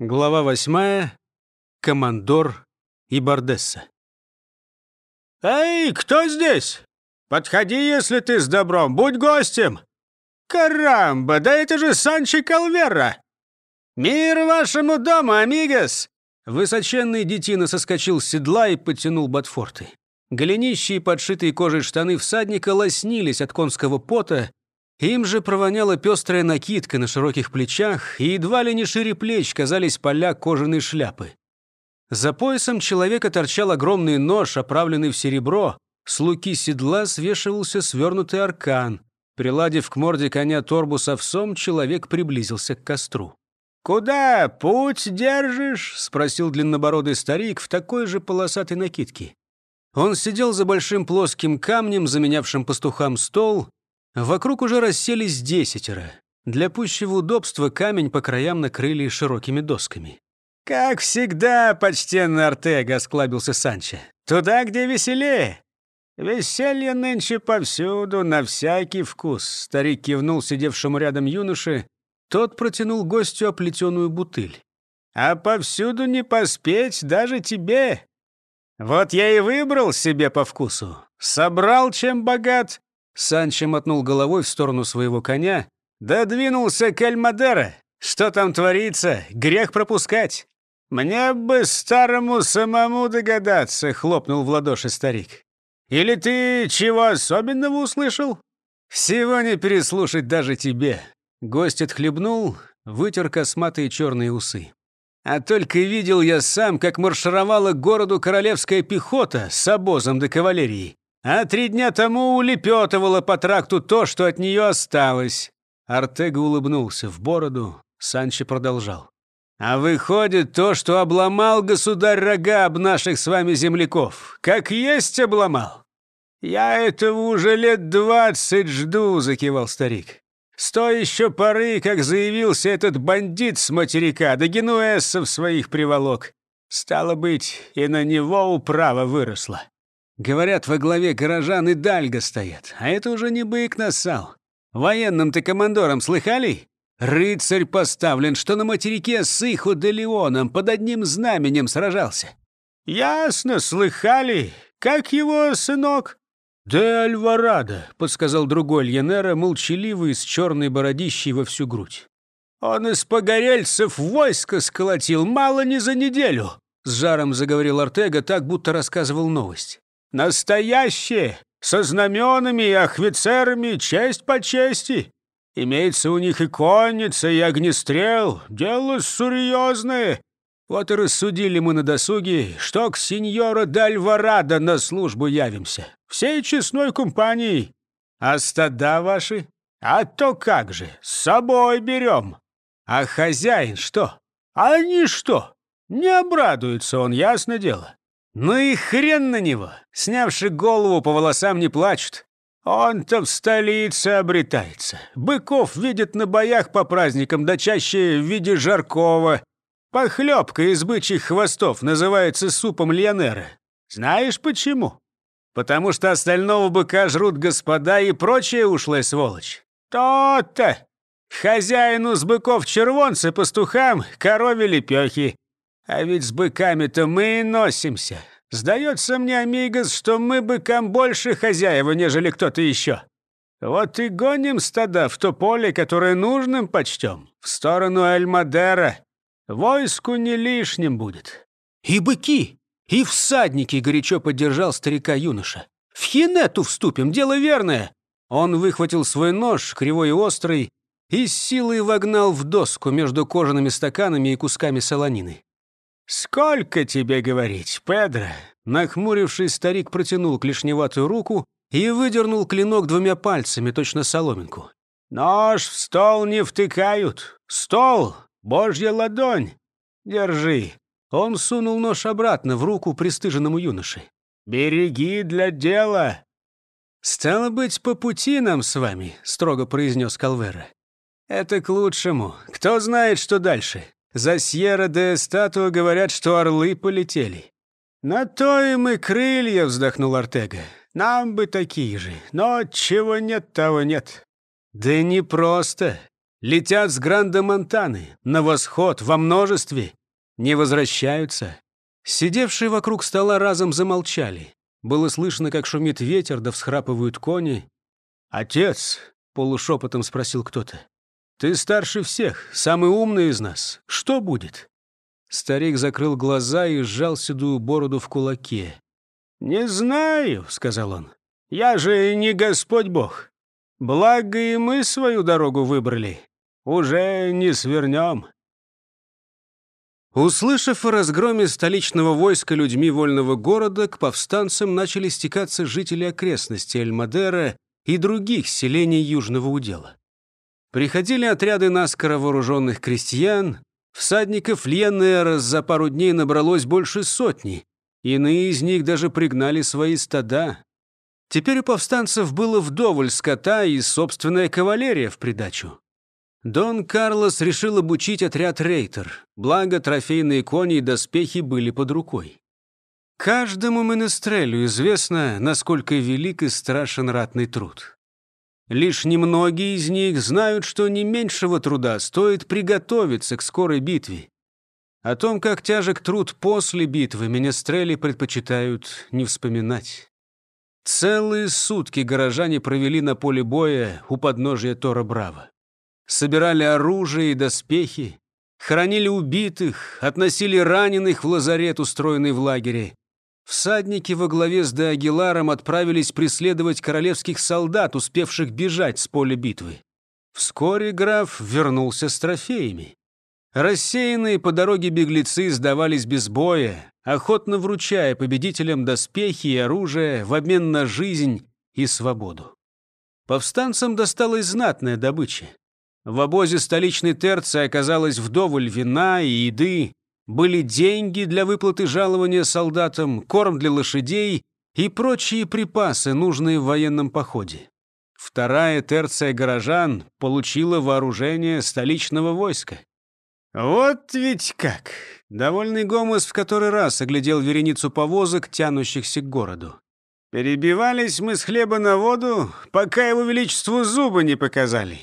Глава восьмая. Командор и Бардесса. «Эй, кто здесь? Подходи, если ты с добром, будь гостем!» «Карамба, да это же Санчо Калвера!» «Мир вашему дому, амигос!» Высоченный детина соскочил с седла и подтянул ботфорты. Голенищие подшитые кожей штаны всадника лоснились от конского пота, им же провоняла пестрая накидка на широких плечах, и едва ли не шире плеч казались поля кожаной шляпы. За поясом человека торчал огромный нож, оправленный в серебро. С луки седла свешивался свернутый аркан. Приладив к морде коня торбу с овсом, человек приблизился к костру. «Куда путь держишь?» — спросил длиннобородый старик в такой же полосатой накидке. Он сидел за большим плоским камнем, заменявшим пастухам стол, Вокруг уже расселись десятеро. Для пущего удобства камень по краям накрыли широкими досками. «Как всегда, почтенный Артега», — осклабился Санчо. «Туда, где веселее. Веселье нынче повсюду, на всякий вкус», — старик кивнул сидевшему рядом юноше. Тот протянул гостю оплетенную бутыль. «А повсюду не поспеть даже тебе. Вот я и выбрал себе по вкусу. Собрал, чем богат, Санчо мотнул головой в сторону своего коня. «Додвинулся к Альмадера. Что там творится? Грех пропускать». «Мне бы старому самому догадаться», — хлопнул в ладоши старик. «Или ты чего особенного услышал?» «Всего не переслушать даже тебе». Гость отхлебнул, вытер косматые черные усы. «А только видел я сам, как маршировала городу королевская пехота с обозом до кавалерии а три дня тому улепетывала по тракту то, что от нее осталось». Артега улыбнулся в бороду, Санчо продолжал. «А выходит то, что обломал государь рога об наших с вами земляков. Как есть обломал». «Я этого уже лет двадцать жду», — закивал старик. «С той еще поры, как заявился этот бандит с материка, да генуэзцев своих приволок. Стало быть, и на него управа выросла. Говорят, во главе горожан и Дальга стоят, а это уже не бык нассал. Военным-то командором слыхали? Рыцарь поставлен, что на материке с Иху де Леоном под одним знаменем сражался. Ясно, слыхали. Как его сынок? «Де Альварадо», — подсказал другой Льенера, молчаливый, с черной бородищей во всю грудь. «Он из погорельцев войско сколотил, мало не за неделю», — с жаром заговорил Артега, так будто рассказывал новость. Настоящие, со знаменами и офицерами, честь по чести. Имеется у них и конница, и огнестрел. Дело серьезное. Вот и рассудили мы на досуге, что к сеньору Дальварадо на службу явимся. Всей честной компанией. А стада ваши? А то как же, с собой берем. А хозяин что? А они что? Не обрадуется он, ясно дело. Ну и хрен на него! Снявши голову, по волосам не плачут. Он-то в столице обретается. Быков видит на боях по праздникам, да чаще в виде жаркого. Похлебка из бычьих хвостов называется супом льонера. Знаешь почему? Потому что остального быка жрут господа и прочая ушлая сволочь. То-то! Хозяину с быков червонцы, пастухам корове лепехи. А ведь с быками-то мы и носимся. Сдается мне, Амигос, что мы быкам больше хозяева, нежели кто-то еще. Вот и гоним стада в то поле, которое нужным почтем, в сторону Эль-Мадера. Войску не лишним будет. И быки, и всадники, горячо поддержал старика юноша. В хинету вступим, дело верное. Он выхватил свой нож, кривой и острый, и с силой вогнал в доску между кожаными стаканами и кусками солонины. «Сколько тебе говорить, Педро?» Нахмуривший старик протянул клешневатую руку и выдернул клинок двумя пальцами, точно соломинку. «Нож в стол не втыкают. Стол — божья ладонь. Держи». Он сунул нож обратно в руку пристыженному юноше. «Береги для дела». «Стало быть, по пути нам с вами», — строго произнес Калвера. «Это к лучшему. Кто знает, что дальше. За Сьерра де Статуа говорят, что орлы полетели». «На то и мы крылья», — вздохнул Артега. «Нам бы такие же, но чего нет, того нет». «Да не просто. Летят с Гранда Монтаны, на восход, во множестве. Не возвращаются. Сидевшие вокруг стола разом замолчали. Было слышно, как шумит ветер, да всхрапывают кони. «Отец!» — полушепотом спросил кто-то. «Ты старше всех, самый умный из нас. Что будет?» Старик закрыл глаза и сжал седую бороду в кулаке. «Не знаю», — сказал он. «Я же не Господь Бог. Благо и мы свою дорогу выбрали. Уже не свернем». Услышав о разгроме столичного войска людьми вольного города, к повстанцам начали стекаться жители окрестностей Эльмадера и других селений Южного удела. Приходили отряды наскоро вооруженных крестьян, всадников Льенера за пару дней набралось больше сотни, иные из них даже пригнали свои стада. Теперь у повстанцев было вдоволь скота и собственная кавалерия в придачу. Дон Карлос решил обучить отряд рейтер, благо трофейные кони и доспехи были под рукой. Каждому менестрелю известно, насколько велик и страшен ратный труд. Лишь немногие из них знают, что не меньшего труда стоит приготовиться к скорой битве. О том, как тяжек труд после битвы, менестрели предпочитают не вспоминать. Целые сутки горожане провели на поле боя у подножия Тора Браво собирали оружие и доспехи, хоронили убитых, относили раненых в лазарет, устроенный в лагере. Всадники во главе с Де Агиларом отправились преследовать королевских солдат, успевших бежать с поля битвы. Вскоре граф вернулся с трофеями. Рассеянные по дороге беглецы сдавались без боя, охотно вручая победителям доспехи и оружие в обмен на жизнь и свободу. Повстанцам досталась знатная добыча. В обозе столичной терции оказалось вдоволь вина и еды, были деньги для выплаты жалования солдатам, корм для лошадей и прочие припасы, нужные в военном походе. Вторая терция горожан получила вооружение столичного войска. «Вот ведь как!» Довольный Гомес в который раз оглядел вереницу повозок, тянущихся к городу. «Перебивались мы с хлеба на воду, пока его величеству зубы не показали.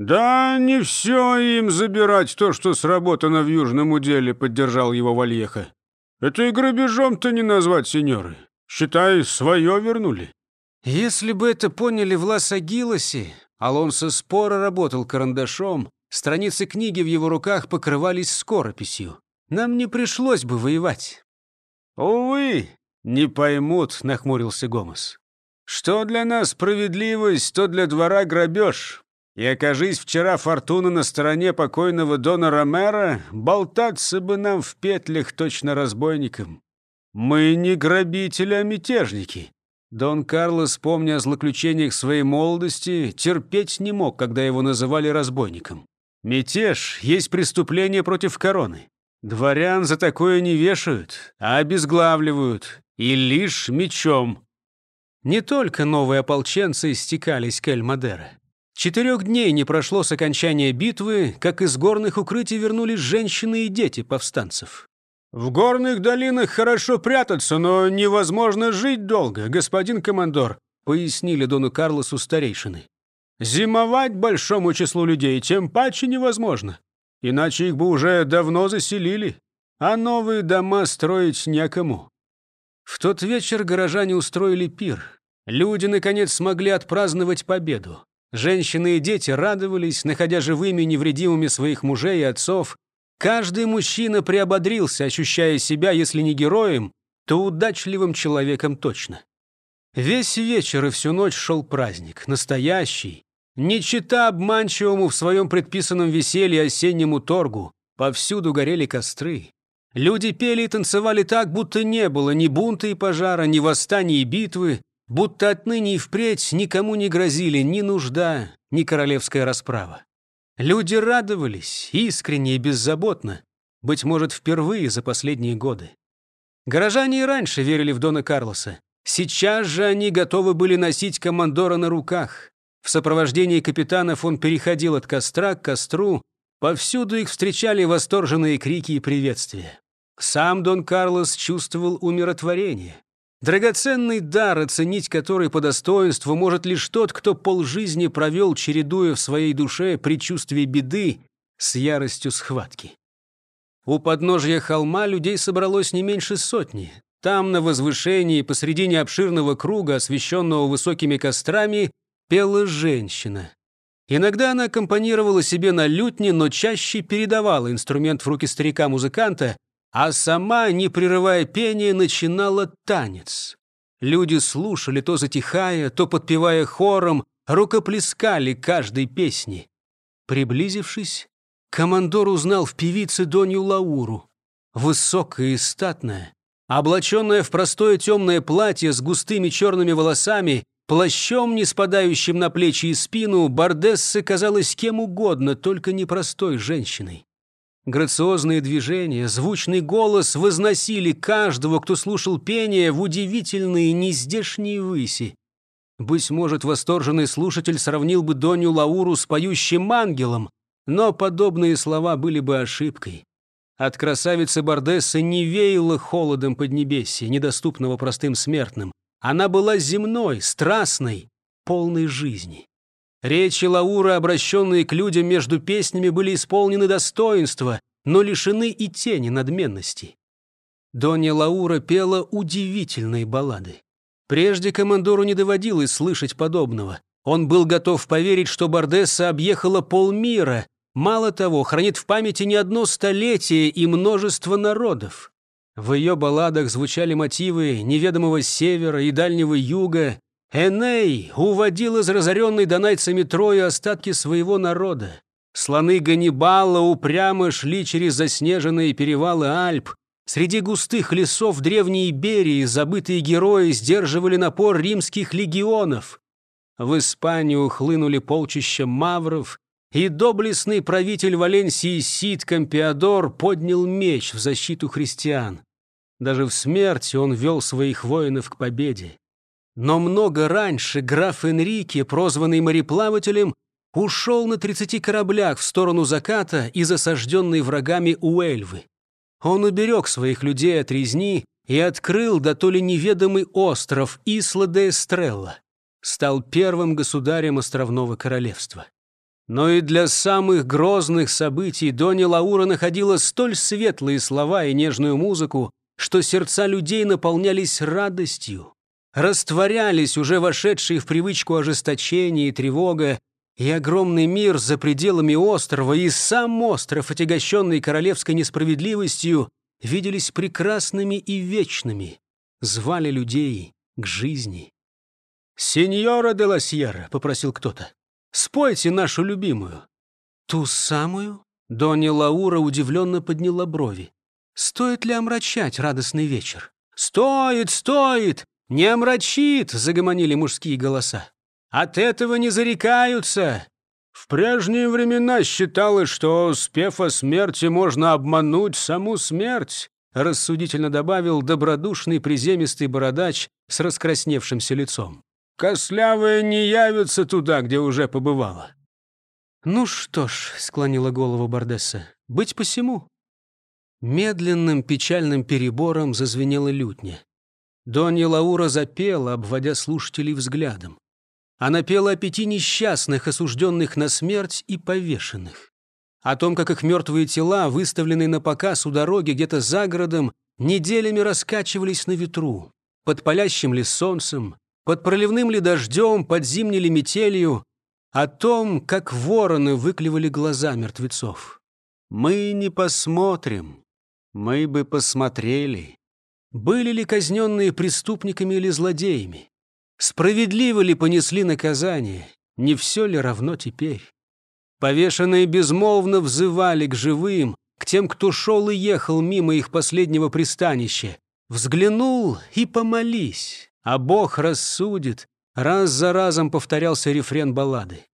«Да не все им забирать то, что сработано в Южном уделе», — поддержал его Вальеха. «Это и грабежом-то не назвать, сеньоры. Считай, свое вернули». Если бы это поняли в Лас-Агилосе, Алонсо споро работал карандашом, страницы книги в его руках покрывались скорописью. Нам не пришлось бы воевать. «Увы, не поймут», — нахмурился Гомес. «Что для нас справедливость, то для двора грабеж. И окажись вчера фортуна на стороне покойного Дона Ромера, болтаться бы нам в петлях точно разбойникам. Мы не грабители, а мятежники. Дон Карлос, помня о злоключениях своей молодости, терпеть не мог, когда его называли разбойником. Мятеж есть преступление против короны. Дворян за такое не вешают, а обезглавливают, и лишь мечом. Не только новые ополченцы стекались к Эль-Мадере. Четырех дней не прошло с окончания битвы, как из горных укрытий вернулись женщины и дети повстанцев. «В горных долинах хорошо прятаться, но невозможно жить долго, господин командор», пояснили Дону Карлосу старейшины. «Зимовать большому числу людей тем паче невозможно. Иначе их бы уже давно заселили, а новые дома строить некому». В тот вечер горожане устроили пир. Люди, наконец, смогли отпраздновать победу. Женщины и дети радовались, находя живыми и невредимыми своих мужей и отцов. Каждый мужчина приободрился, ощущая себя, если не героем, то удачливым человеком точно. Весь вечер и всю ночь шел праздник, настоящий. Не чита обманчивому в своем предписанном веселье осеннему торгу. Повсюду горели костры. Люди пели и танцевали так, будто не было ни бунта и пожара, ни восстания и битвы, будто отныне и впредь никому не грозили ни нужда, ни королевская расправа. Люди радовались искренне и беззаботно, быть может, впервые за последние годы. Горожане и раньше верили в Дона Карлоса. Сейчас же они готовы были носить командора на руках. В сопровождении капитанов он переходил от костра к костру. Повсюду их встречали восторженные крики и приветствия. Сам Дон Карлос чувствовал умиротворение. Драгоценный дар, оценить который по достоинству может лишь тот, кто полжизни провел, чередуя в своей душе предчувствие беды с яростью схватки. У подножья холма людей собралось не меньше сотни. Там, на возвышении, посредине обширного круга, освещенного высокими кострами, пела женщина. Иногда она аккомпанировала себе на лютне, но чаще передавала инструмент в руки старика-музыканта, а сама, не прерывая пения, начинала танец. Люди слушали, то затихая, то подпевая хором, рукоплескали каждой песни. Приблизившись, командор узнал в певице Донью Лауру. Высокая и статная, облаченная в простое темное платье с густыми черными волосами, плащом, не спадающим на плечи и спину, Бардесса казалась кем угодно, только не простой женщиной. Грациозные движения, звучный голос возносили каждого, кто слушал пение, в удивительные нездешние выси. Быть может, восторженный слушатель сравнил бы Доню Лауру с поющим ангелом, но подобные слова были бы ошибкой. От красавицы Бардессы не веяло холодом Поднебесья, недоступного простым смертным. Она была земной, страстной, полной жизни. Речи Лаура, обращенные к людям между песнями, были исполнены достоинства, но лишены и тени надменности. Донья Лаура пела удивительные баллады. Прежде командору не доводилось слышать подобного. Он был готов поверить, что Бардесса объехала полмира, мало того, хранит в памяти не одно столетие и множество народов. В ее балладах звучали мотивы неведомого севера и дальнего юга, Эней уводил из разоренной донайцами Трои остатки своего народа. Слоны Ганнибала упрямо шли через заснеженные перевалы Альп. Среди густых лесов Древней Иберии забытые герои сдерживали напор римских легионов. В Испанию хлынули полчища мавров, и доблестный правитель Валенсии Сид Кампиадор поднял меч в защиту христиан. Даже в смерти он вел своих воинов к победе. Но много раньше граф Энрике, прозванный мореплавателем, ушел на 30 кораблях в сторону заката из осажденной врагами Уэльвы. Он уберег своих людей от резни и открыл да то ли неведомый остров Исла де Эстрелла. Стал первым государем островного королевства. Но и для самых грозных событий Доня Лаура находила столь светлые слова и нежную музыку, что сердца людей наполнялись радостью, растворялись уже вошедшие в привычку ожесточения и тревога, и огромный мир за пределами острова, и сам остров, отягощенный королевской несправедливостью, виделись прекрасными и вечными, звали людей к жизни. «Сеньора де ла Сьерра», — попросил кто-то, — «спойте нашу любимую». «Ту самую?» — Донья Лаура удивленно подняла брови. «Стоит ли омрачать радостный вечер?» «Стоит, стоит!» «Не омрачит!» — загомонили мужские голоса. «От этого не зарекаются!» В прежние времена считалось, что, спев о смерти, можно обмануть саму смерть, рассудительно добавил добродушный приземистый бородач с раскрасневшимся лицом. Кослявая не явится туда, где уже побывала. «Ну что ж», — склонила голову Бардесса, — «быть посему». Медленным печальным перебором зазвенела лютня. Донья Лаура запела, обводя слушателей взглядом. Она пела о пяти несчастных, осужденных на смерть и повешенных. О том, как их мертвые тела, выставленные на показ у дороги где-то за городом, неделями раскачивались на ветру, под палящим ли солнцем, под проливным ли дождем, под зимней ли метелью, о том, как вороны выклевали глаза мертвецов. «Мы не посмотрим, мы бы посмотрели». Были ли казненные преступниками или злодеями? Справедливо ли понесли наказание? Не все ли равно теперь? Повешенные безмолвно взывали к живым, к тем, кто шел и ехал мимо их последнего пристанища. Взглянул и помолись, а Бог рассудит. Раз за разом повторялся рефрен баллады.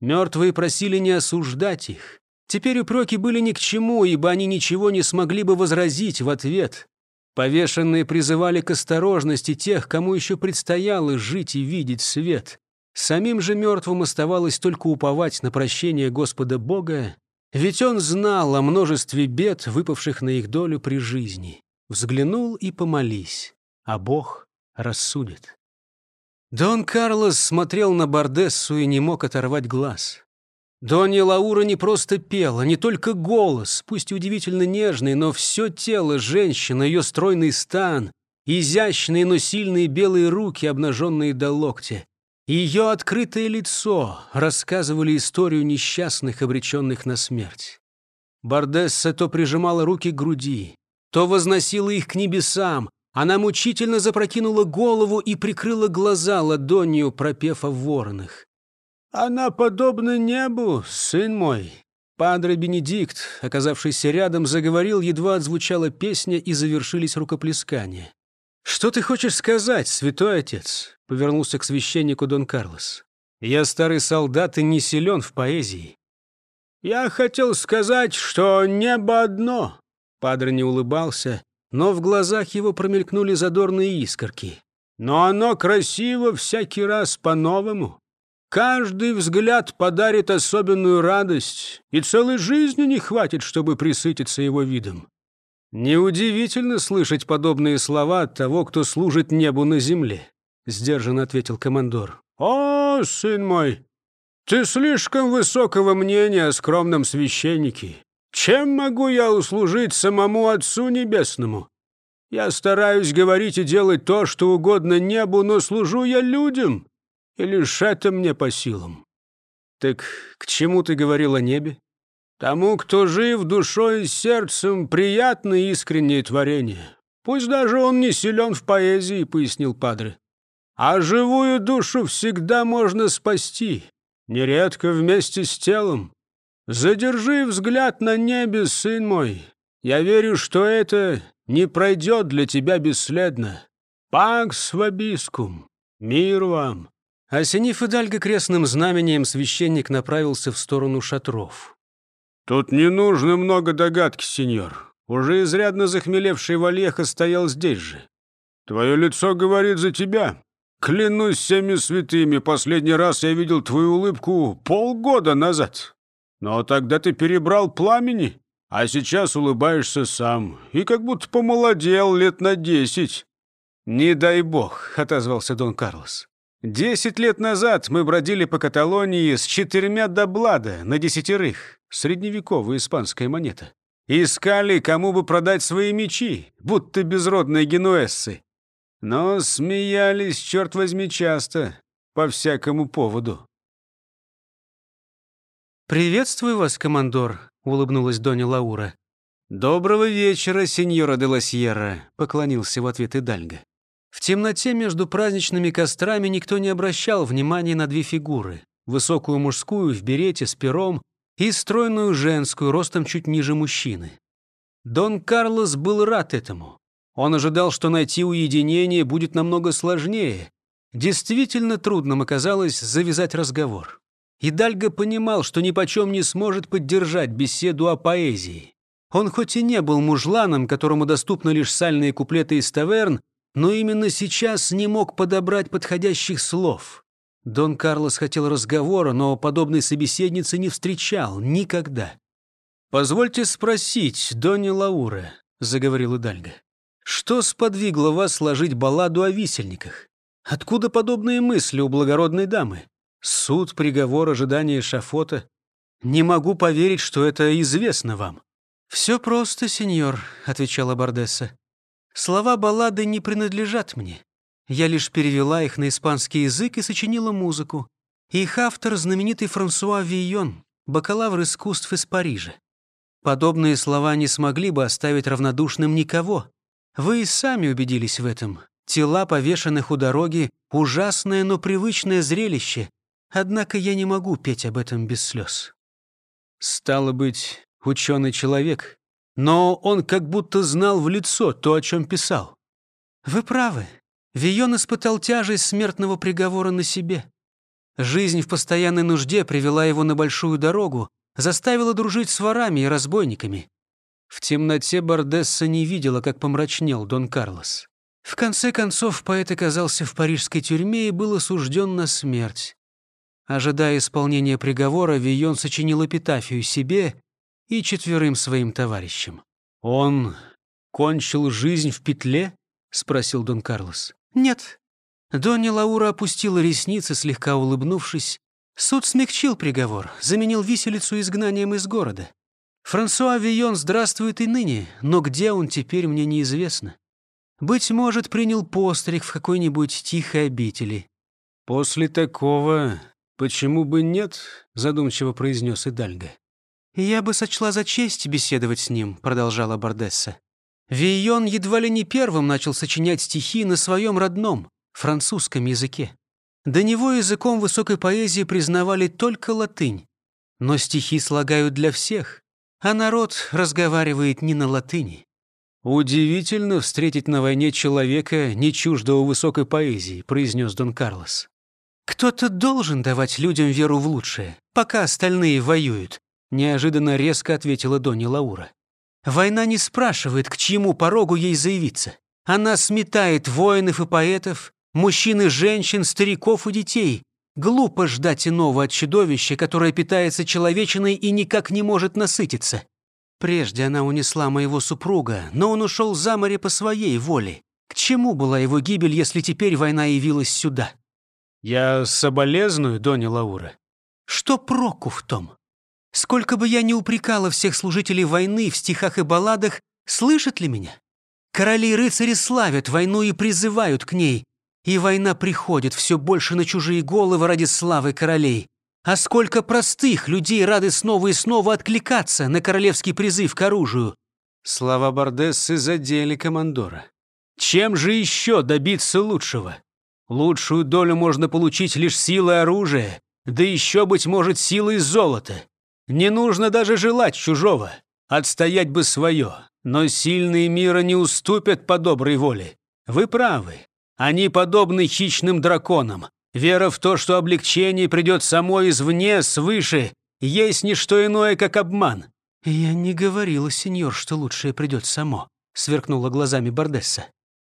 Мертвые просили не осуждать их. Теперь упреки были ни к чему, ибо они ничего не смогли бы возразить в ответ. Повешенные призывали к осторожности тех, кому еще предстояло жить и видеть свет. Самим же мертвым оставалось только уповать на прощение Господа Бога, ведь он знал о множестве бед, выпавших на их долю при жизни. Взглянул и помолись, а Бог рассудит. Дон Карлос смотрел на Бардессу и не мог оторвать глаз. Донья Лаура не просто пела, не только голос, пусть и удивительно нежный, но все тело женщины, ее стройный стан, изящные, но сильные белые руки, обнаженные до локтя. Ее открытое лицо рассказывали историю несчастных, обреченных на смерть. Бардесса то прижимала руки к груди, то возносила их к небесам. Она мучительно запрокинула голову и прикрыла глаза ладонью, пропев о воронах. «Она подобна небу, сын мой!» Падре Бенедикт, оказавшийся рядом, заговорил, едва отзвучала песня и завершились рукоплескания. «Что ты хочешь сказать, святой отец?» — повернулся к священнику Дон Карлос. «Я старый солдат и не силен в поэзии». «Я хотел сказать, что небо одно», — Падре не улыбался, но в глазах его промелькнули задорные искорки. «Но оно красиво всякий раз по-новому. Каждый взгляд подарит особенную радость, и целой жизни не хватит, чтобы присытиться его видом. Неудивительно слышать подобные слова от того, кто служит небу на земле, сдержанно ответил командор. О, сын мой, ты слишком высокого мнения о скромном священнике. Чем могу я услужить самому Отцу Небесному? Я стараюсь говорить и делать то, что угодно небу, но служу я людям, и лишь это мне по силам. Так к чему ты говорил о небе? Тому, кто жив душой и сердцем, приятно искреннее творение. Пусть даже он не силен в поэзии, пояснил Падре. А живую душу всегда можно спасти, нередко вместе с телом. Задержи взгляд на небе, сын мой. Я верю, что это не пройдет для тебя бесследно. Пакс вобискум. Мир вам. Осенив Идальго крестным знамением, священник направился в сторону шатров. «Тут не нужно много догадки, сеньор. Уже изрядно захмелевший Вальеха стоял здесь же. Твое лицо говорит за тебя. Клянусь всеми святыми, последний раз я видел твою улыбку полгода назад. Но тогда ты перебрал пламени, а сейчас улыбаешься сам. И как будто помолодел лет на десять». «Не дай бог», — отозвался Дон Карлос. Десять лет назад мы бродили по Каталонии с четырьмя доблада на десятерых. Средневековая испанская монета. Искали, кому бы продать свои мечи, будто безродные генуэзцы. Но смеялись, черт возьми, часто, по всякому поводу. «Приветствую вас, командор», — улыбнулась Доня Лаура. «Доброго вечера, сеньора де Лосьерра», — поклонился в ответ Идальго. В темноте между праздничными кострами никто не обращал внимания на две фигуры. Высокую мужскую в берете с пером и стройную женскую, ростом чуть ниже мужчины. Дон Карлос был рад этому. Он ожидал, что найти уединение будет намного сложнее. Действительно трудным оказалось завязать разговор. И Дальго понимал, что ни почем не сможет поддержать беседу о поэзии. Он хоть и не был мужланом, которому доступны лишь сальные куплеты из таверн, но именно сейчас не мог подобрать подходящих слов. Дон Карлос хотел разговора, но подобной собеседницы не встречал никогда. «Позвольте спросить, Донни Лаура», — заговорил Идальго, «что сподвигло вас сложить балладу о висельниках? Откуда подобные мысли у благородной дамы? Суд, приговор, ожидание шафота? Не могу поверить, что это известно вам». «Все просто, сеньор», — отвечала Бардесса. Слова баллады не принадлежат мне. Я лишь перевела их на испанский язык и сочинила музыку. Их автор — знаменитый Франсуа Вийон, бакалавр искусств из Парижа. Подобные слова не смогли бы оставить равнодушным никого. Вы и сами убедились в этом. Тела повешенных у дороги — ужасное, но привычное зрелище. Однако я не могу петь об этом без слез. Стало быть, ученый человек но он как будто знал в лицо то, о чем писал. «Вы правы. Вион испытал тяжесть смертного приговора на себе. Жизнь в постоянной нужде привела его на большую дорогу, заставила дружить с ворами и разбойниками. В темноте Бардесса не видела, как помрачнел Дон Карлос. В конце концов, поэт оказался в парижской тюрьме и был осужден на смерть. Ожидая исполнения приговора, Вион сочинил эпитафию себе и четверым своим товарищам. «Он кончил жизнь в петле?» — спросил Дон Карлос. «Нет». Донни Лаура опустила ресницы, слегка улыбнувшись. Суд смягчил приговор, заменил виселицу изгнанием из города. Франсуа Вийон здравствует и ныне, но где он теперь, мне неизвестно. Быть может, принял постриг в какой-нибудь тихой обители. «После такого почему бы нет?» — задумчиво произнес Идальго. «Я бы сочла за честь беседовать с ним», — продолжала Бардесса. Вийон едва ли не первым начал сочинять стихи на своем родном, французском языке. До него языком высокой поэзии признавали только латынь. Но стихи слагают для всех, а народ разговаривает не на латыни. «Удивительно встретить на войне человека, не чуждого высокой поэзии», — произнес Дон Карлос. «Кто-то должен давать людям веру в лучшее, пока остальные воюют», — неожиданно резко ответила Донни Лаура. «Война не спрашивает, к чьему порогу ей заявиться. Она сметает воинов и поэтов, мужчин и женщин, стариков и детей. Глупо ждать иного от чудовища, которое питается человечиной и никак не может насытиться. Прежде она унесла моего супруга, но он ушел за море по своей воле. К чему была его гибель, если теперь война явилась сюда? Я соболезную, Донни Лаура. Что проку в том? Сколько бы я ни упрекала всех служителей войны в стихах и балладах, слышат ли меня? Короли и рыцари славят войну и призывают к ней. И война приходит все больше на чужие головы ради славы королей. А сколько простых людей рады снова и снова откликаться на королевский призыв к оружию. Слова Бардессы задели командора. Чем же еще добиться лучшего? Лучшую долю можно получить лишь силой оружия, да еще, быть может, силой золота. Не нужно даже желать чужого, отстоять бы свое. Но сильные мира не уступят по доброй воле. Вы правы, они подобны хищным драконам. Вера в то, что облегчение придет само извне, свыше, есть не что иное, как обман». «Я не говорила, сеньор, что лучшее придет само», — сверкнула глазами Бардесса.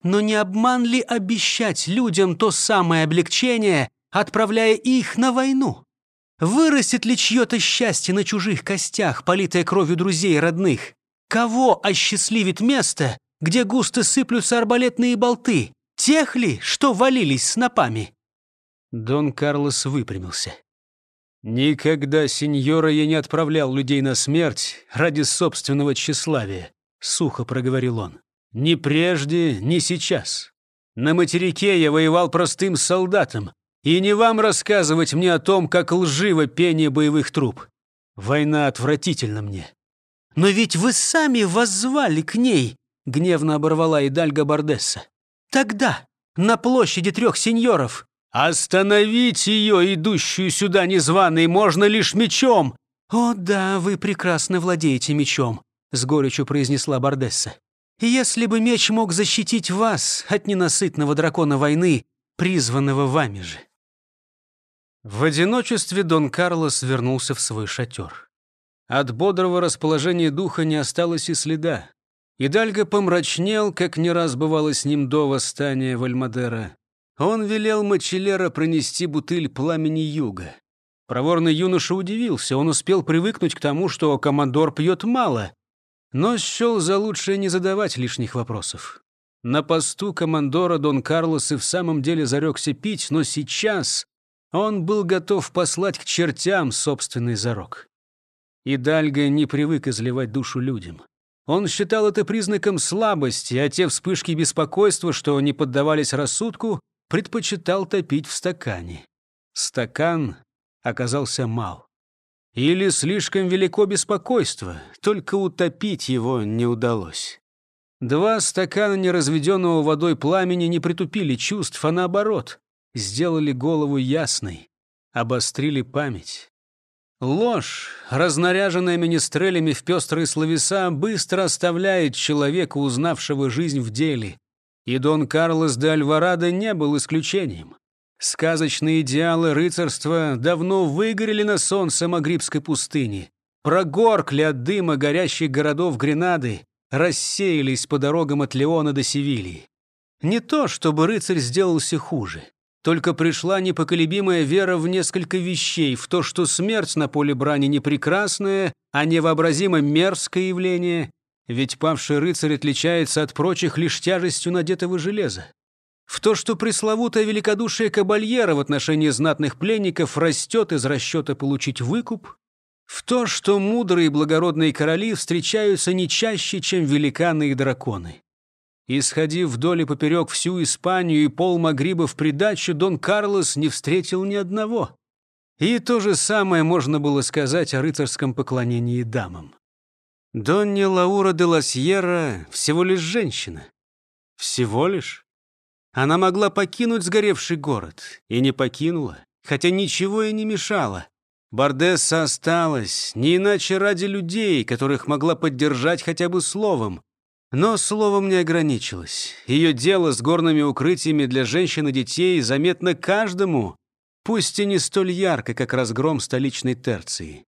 «Но не обман ли обещать людям то самое облегчение, отправляя их на войну? Вырастет ли чье-то счастье на чужих костях, политое кровью друзей и родных? Кого осчастливит место, где густо сыплются арбалетные болты? Тех ли, что валились снопами?» Дон Карлос выпрямился. «Никогда, сеньора, я не отправлял людей на смерть ради собственного тщеславия», — сухо проговорил он. «Ни прежде, ни сейчас. На материке я воевал простым солдатом, и не вам рассказывать мне о том, как лживо пение боевых труб. Война отвратительна мне». «Но ведь вы сами воззвали к ней», — гневно оборвала Идальга Бардесса. Тогда, на площади трех сеньоров, остановить ее, идущую сюда незваной, можно лишь мечом. О да, вы прекрасно владеете мечом, с горечью произнесла Бардесса. Если бы меч мог защитить вас от ненасытного дракона войны, призванного вами же. В одиночестве Дон Карлос вернулся в свой шатер. От бодрого расположения духа не осталось и следа. Идальго помрачнел, как не раз бывало с ним до восстания Вальмадера. Он велел Мачелера пронести бутыль пламени юга. Проворный юноша удивился, он успел привыкнуть к тому, что командор пьет мало, но счел за лучшее не задавать лишних вопросов. На посту командора Дон Карлос и в самом деле зарекся пить, но сейчас он был готов послать к чертям собственный зарок. Идальго не привык изливать душу людям. Он считал это признаком слабости, а те вспышки беспокойства, что не поддавались рассудку, предпочитал топить в стакане. Стакан оказался мал. Или слишком велико беспокойство, только утопить его не удалось. Два стакана неразведенного водой пламени не притупили чувств, а наоборот, сделали голову ясной, обострили память. Ложь, разнаряженная министрелями в пестрые словеса, быстро оставляет человека, узнавшего жизнь в деле. И Дон Карлос де Альварадо не был исключением. Сказочные идеалы рыцарства давно выгорели на солнце Магрибской пустыни, прогоркли от дыма горящих городов Гренады, рассеялись по дорогам от Леона до Севильи. Не то, чтобы рыцарь сделался хуже. Только пришла непоколебимая вера в несколько вещей, в то, что смерть на поле брани не прекрасное, а невообразимо мерзкое явление, ведь павший рыцарь отличается от прочих лишь тяжестью надетого железа. В то, что пресловутое великодушие кабальера в отношении знатных пленников растет из расчета получить выкуп, в то, что мудрые и благородные короли встречаются не чаще, чем великаны и драконы. Исходив вдоль и поперек всю Испанию и пол Магриба в придачу, Дон Карлос не встретил ни одного. И то же самое можно было сказать о рыцарском поклонении дамам. Доння Лаура де ла Сьерра всего лишь женщина. Всего лишь. Она могла покинуть сгоревший город. И не покинула, хотя ничего и не мешало. Бардесса осталась, не иначе ради людей, которых могла поддержать хотя бы словом. Но словом не ограничилась. Ее дело с горными укрытиями для женщин и детей заметно каждому, пусть и не столь ярко, как разгром столичной терции.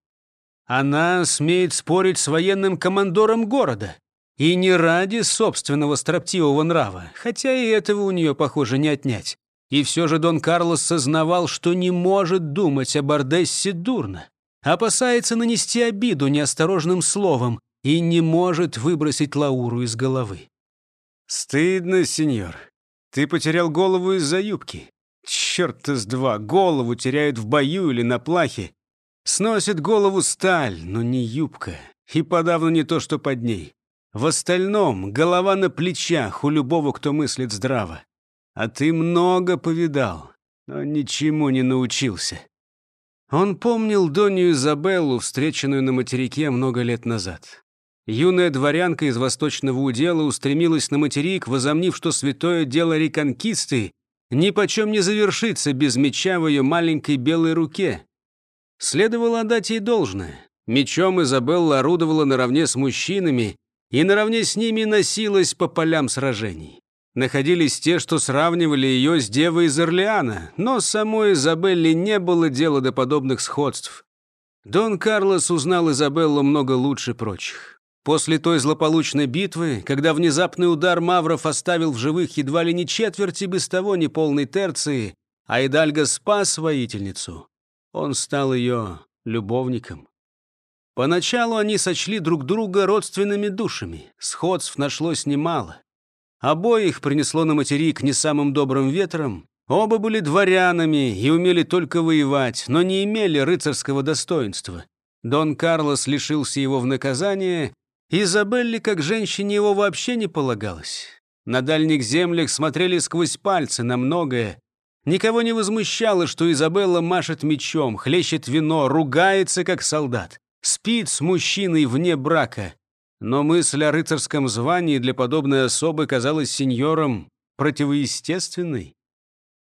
Она смеет спорить с военным командором города. И не ради собственного строптивого нрава, хотя и этого у нее, похоже, не отнять. И все же Дон Карлос сознавал, что не может думать об Ордессе дурно. Опасается нанести обиду неосторожным словом и не может выбросить Лауру из головы. «Стыдно, сеньор. Ты потерял голову из-за юбки. Черт из два, голову теряют в бою или на плахе. Сносит голову сталь, но не юбка. И подавно не то, что под ней. В остальном голова на плечах у любого, кто мыслит здраво. А ты много повидал, но ничему не научился. Он помнил Донью Изабеллу, встреченную на материке много лет назад. Юная дворянка из восточного удела устремилась на материк, возомнив, что святое дело реконкисты ни почем не завершится без меча в ее маленькой белой руке. Следовало отдать ей должное. Мечом Изабелла орудовала наравне с мужчинами и наравне с ними носилась по полям сражений. Находились те, что сравнивали ее с девой из Орлеана, но самой Изабелле не было дела до подобных сходств. Дон Карлос узнал Изабеллу много лучше прочих. После той злополучной битвы, когда внезапный удар Мавров оставил в живых едва ли не четверти без того неполной терции, а Идальго спас воительницу, он стал ее любовником. Поначалу они сочли друг друга родственными душами, сходств нашлось немало. Обоих принесло на материк не самым добрым ветром. Оба были дворянами и умели только воевать, но не имели рыцарского достоинства. Дон Карлос лишился его в наказание, Изабелле как женщине его вообще не полагалось. На дальних землях смотрели сквозь пальцы на многое. Никого не возмущало, что Изабелла машет мечом, хлещет вино, ругается как солдат, спит с мужчиной вне брака. Но мысль о рыцарском звании для подобной особы казалась сеньором противоестественной.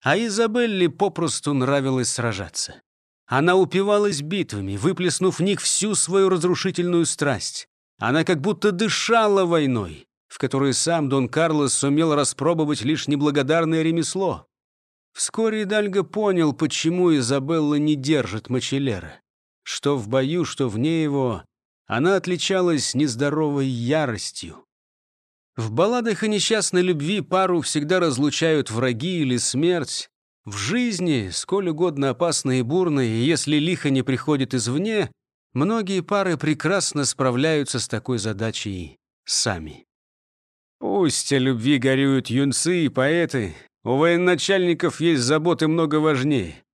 А Изабелле попросту нравилось сражаться. Она упивалась битвами, выплеснув в них всю свою разрушительную страсть. Она как будто дышала войной, в которой сам Дон Карлос сумел распробовать лишь неблагодарное ремесло. Вскоре Дальго понял, почему Изабелла не держит Мачелера. Что в бою, что вне его, она отличалась нездоровой яростью. В балладах о несчастной любви пару всегда разлучают враги или смерть. В жизни, сколь угодно опасной и бурной, если лихо не приходит извне, многие пары прекрасно справляются с такой задачей сами. Пусть о любви горюют юнцы и поэты, у военачальников есть заботы много важнее.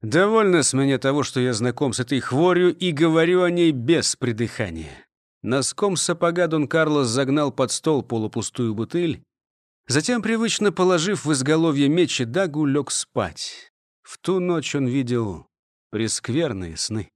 Довольно с меня того, что я знаком с этой хворью и говорю о ней без придыхания. Носком сапога Дон Карлос загнал под стол полупустую бутыль, затем, привычно положив в изголовье меч и дагу, лег спать. В ту ночь он видел прескверные сны.